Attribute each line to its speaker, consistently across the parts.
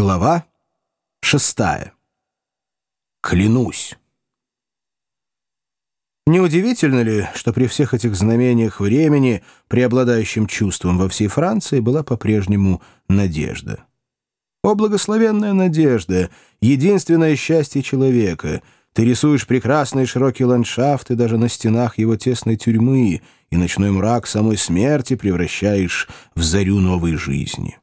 Speaker 1: Глава шестая. Клянусь. Неудивительно ли, что при всех этих знамениях времени преобладающим чувством во всей Франции была по-прежнему надежда? О, благословенная надежда, единственное счастье человека! Ты рисуешь прекрасные широкие ландшафты даже на стенах его тесной тюрьмы, и ночной мрак самой смерти превращаешь в зарю новой жизни.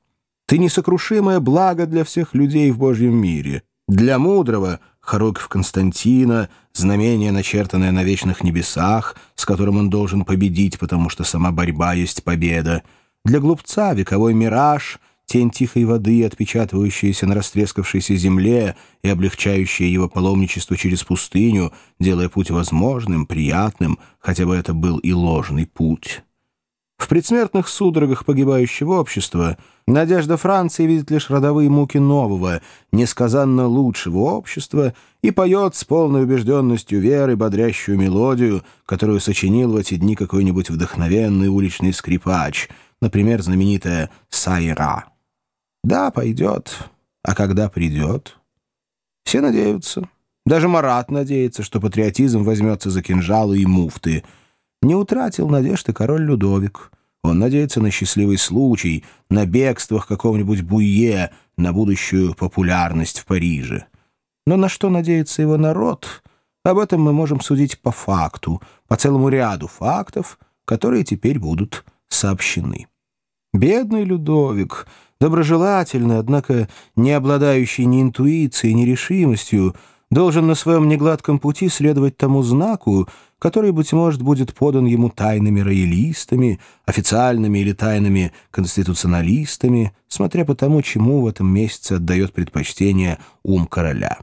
Speaker 1: Ты несокрушимое благо для всех людей в Божьем мире. Для мудрого — хороков Константина, знамение, начертанное на вечных небесах, с которым он должен победить, потому что сама борьба есть победа. Для глупца — вековой мираж, тень тихой воды, отпечатывающаяся на растрескавшейся земле и облегчающая его паломничество через пустыню, делая путь возможным, приятным, хотя бы это был и ложный путь». В предсмертных судорогах погибающего общества надежда Франции видит лишь родовые муки нового, несказанно лучшего общества и поет с полной убежденностью веры бодрящую мелодию, которую сочинил в эти дни какой-нибудь вдохновенный уличный скрипач, например, знаменитая «Сайра». Да, пойдет. А когда придет? Все надеются. Даже Марат надеется, что патриотизм возьмется за кинжалы и муфты — не утратил надежды король Людовик. Он надеется на счастливый случай, на бегство к какому-нибудь буе, на будущую популярность в Париже. Но на что надеется его народ, об этом мы можем судить по факту, по целому ряду фактов, которые теперь будут сообщены. Бедный Людовик, доброжелательный, однако не обладающий ни интуицией, ни решимостью, должен на своем негладком пути следовать тому знаку, который, быть может, будет подан ему тайными роялистами, официальными или тайными конституционалистами, смотря по тому, чему в этом месяце отдает предпочтение ум короля.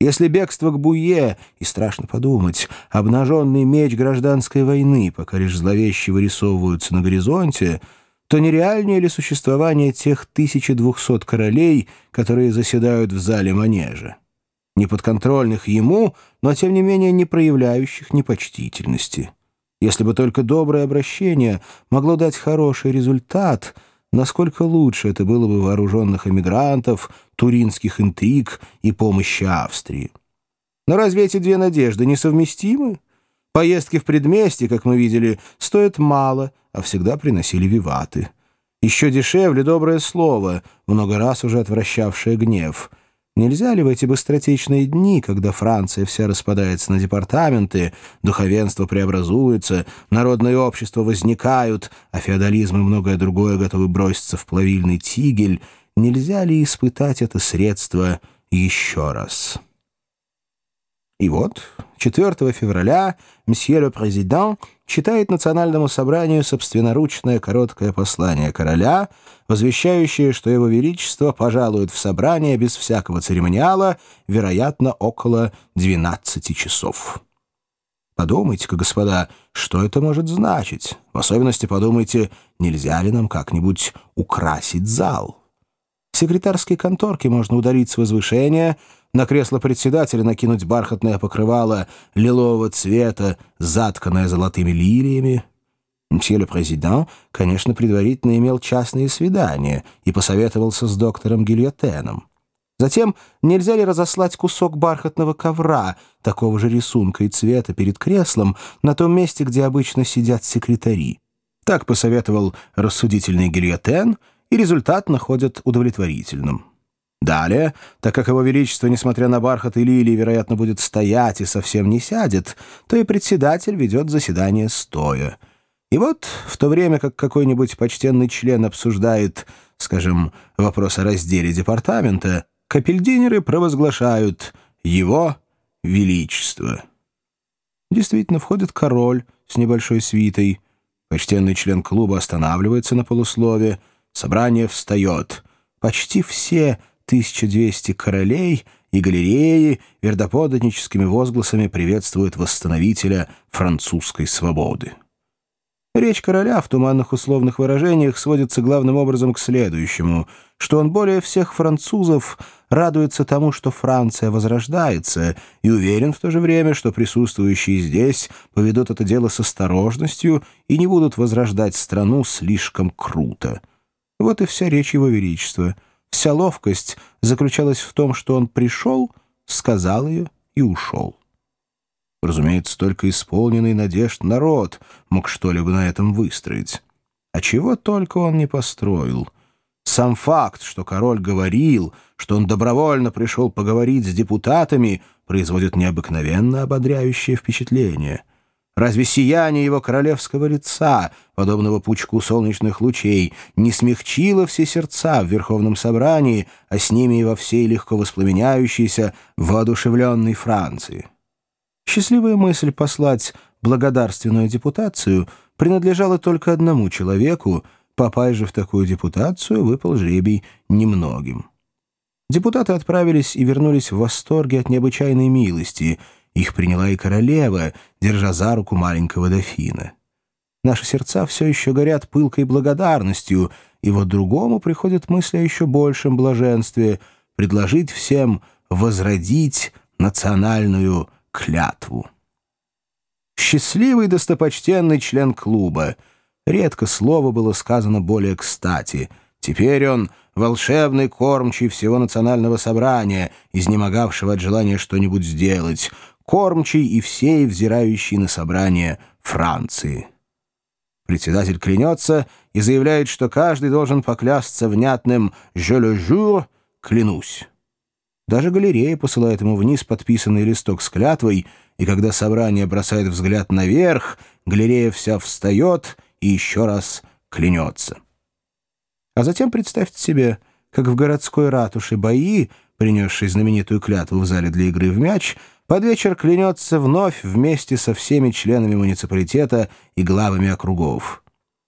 Speaker 1: Если бегство к Буе, и страшно подумать, обнаженный меч гражданской войны, пока лишь зловеще вырисовываются на горизонте, то нереальнее ли существование тех 1200 королей, которые заседают в зале манежа? Неподконтрольных ему, но тем не менее не проявляющих непочтительности. Если бы только доброе обращение могло дать хороший результат, насколько лучше это было бы вооруженных эмигрантов, туринских интриг и помощи Австрии. Но разве эти две надежды несовместимы? Поездки в предместье, как мы видели, стоят мало, а всегда приносили виваты. Еще дешевле доброе слово, много раз уже отвращавшее гнев — Нельзя ли в эти быстротечные дни, когда Франция вся распадается на департаменты, духовенство преобразуется, народные общества возникают, а феодализм и многое другое готовы броситься в плавильный тигель, нельзя ли испытать это средство еще раз? И вот 4 февраля мсье ле президент читает национальному собранию собственноручное короткое послание короля, возвещающее, что его величество пожалует в собрание без всякого церемониала, вероятно, около 12 часов. Подумайте-ка, господа, что это может значить? В особенности подумайте, нельзя ли нам как-нибудь украсить зал? Секретарской конторке можно ударить с возвышения — на кресло председателя накинуть бархатное покрывало лилового цвета, затканное золотыми лилиями. Мсье ле президент, конечно, предварительно имел частные свидания и посоветовался с доктором Гильотеном. Затем, нельзя ли разослать кусок бархатного ковра, такого же рисунка и цвета, перед креслом, на том месте, где обычно сидят секретари? Так посоветовал рассудительный Гильотен, и результат находят удовлетворительным. Далее, так как его величество, несмотря на бархат и лилии, вероятно, будет стоять и совсем не сядет, то и председатель ведет заседание стоя. И вот, в то время как какой-нибудь почтенный член обсуждает, скажем, вопрос о разделе департамента, капельдинеры провозглашают «Его Величество». Действительно, входит король с небольшой свитой. Почтенный член клуба останавливается на полуслове. Собрание встает. Почти все 1200 королей и галереи вердоподотническими возгласами приветствуют восстановителя французской свободы. Речь короля в туманных условных выражениях сводится главным образом к следующему, что он более всех французов радуется тому, что Франция возрождается, и уверен в то же время, что присутствующие здесь поведут это дело с осторожностью и не будут возрождать страну слишком круто. Вот и вся речь его величества — Вся ловкость заключалась в том, что он пришел, сказал ее и ушел. Разумеется, только исполненный надежд народ мог что-либо на этом выстроить. А чего только он не построил. Сам факт, что король говорил, что он добровольно пришел поговорить с депутатами, производит необыкновенно ободряющее впечатление — Разве сияние его королевского лица, подобного пучку солнечных лучей, не смягчило все сердца в Верховном Собрании, а с ними и во всей легко воспламеняющейся, воодушевленной Франции? Счастливая мысль послать благодарственную депутацию принадлежала только одному человеку, попасть же в такую депутацию выпал жребий немногим. Депутаты отправились и вернулись в восторге от необычайной милости — их приняла и королева, держа за руку маленького дофина. Наши сердца все еще горят пылкой благодарностью, и вот другому приходит мысль о еще большем блаженстве — предложить всем возродить национальную клятву. Счастливый достопочтенный член клуба. Редко слово было сказано более кстати. Теперь он — волшебный кормчий всего национального собрания, изнемогавшего от желания что-нибудь сделать — кормчий и всей взирающей на собрание Франции. Председатель клянется и заявляет, что каждый должен поклясться внятным «Je le jure» — «клянусь». Даже галерея посылает ему вниз подписанный листок с клятвой, и когда собрание бросает взгляд наверх, галерея вся встает и еще раз клянется. А затем представьте себе, как в городской ратуше бои, принесшей знаменитую клятву в зале для игры в мяч, под вечер клянется вновь вместе со всеми членами муниципалитета и главами округов.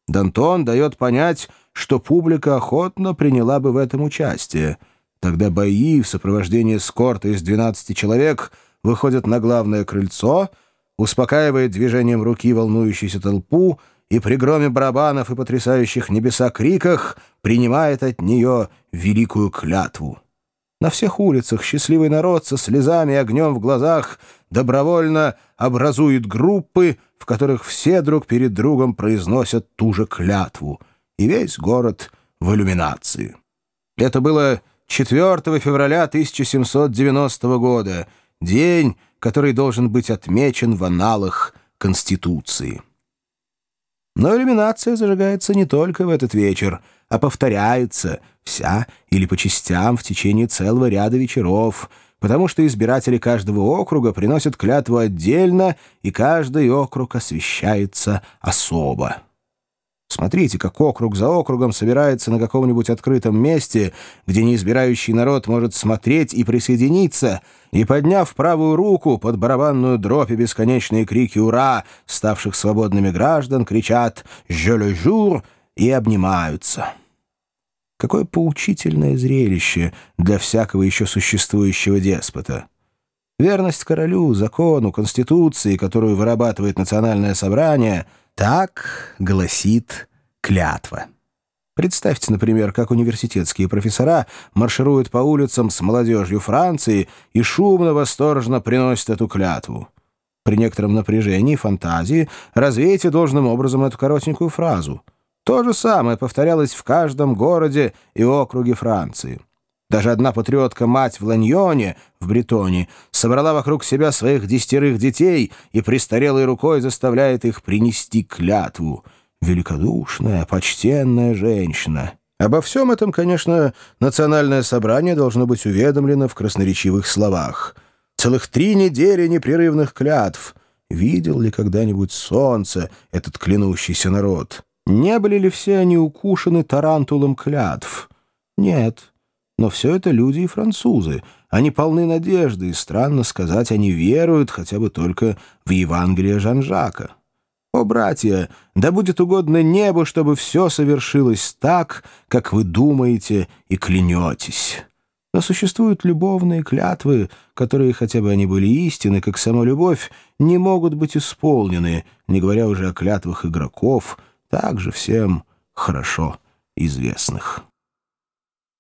Speaker 1: Дантон дает понять, что публика охотно приняла бы в этом участие. Тогда бои в сопровождении скорта из 12 человек выходят на главное крыльцо, успокаивает движением руки волнующуюся толпу и при громе барабанов и потрясающих небеса криках принимает от нее великую клятву. На всех улицах счастливый народ со слезами и огнем в глазах добровольно образует группы, в которых все друг перед другом произносят ту же клятву, и весь город в иллюминации. Это было 4 февраля 1790 года, день, который должен быть отмечен в аналах Конституции. Но иллюминация зажигается не только в этот вечер, а повторяется — вся или по частям в течение целого ряда вечеров, потому что избиратели каждого округа приносят клятву отдельно, и каждый округ освещается особо. Смотрите, как округ за округом собирается на каком-нибудь открытом месте, где неизбирающий народ может смотреть и присоединиться, и, подняв правую руку под барабанную дробь и бесконечные крики «Ура!», ставших свободными граждан, кричат «Je le jure!» И обнимаются. Какое поучительное зрелище для всякого еще существующего деспота. Верность королю, закону, конституции, которую вырабатывает национальное собрание, так гласит клятва. Представьте, например, как университетские профессора маршируют по улицам с молодежью Франции и шумно, восторженно приносят эту клятву. При некотором напряжении, фантазии, развейте должным образом эту коротенькую фразу — то же самое повторялось в каждом городе и округе Франции. Даже одна патриотка-мать в Ланьоне, в Бретоне, собрала вокруг себя своих десятерых детей и престарелой рукой заставляет их принести клятву. Великодушная, почтенная женщина. Обо всем этом, конечно, национальное собрание должно быть уведомлено в красноречивых словах. Целых три недели непрерывных клятв. Видел ли когда-нибудь солнце этот клянущийся народ? Не были ли все они укушены тарантулом клятв? Нет. Но все это люди и французы. Они полны надежды, и, странно сказать, они веруют хотя бы только в Евангелие Жан-Жака. О, братья, да будет угодно небу, чтобы все совершилось так, как вы думаете и клянетесь. Но существуют любовные клятвы, которые, хотя бы они были истины, как сама любовь, не могут быть исполнены, не говоря уже о клятвах игроков — также всем хорошо известных.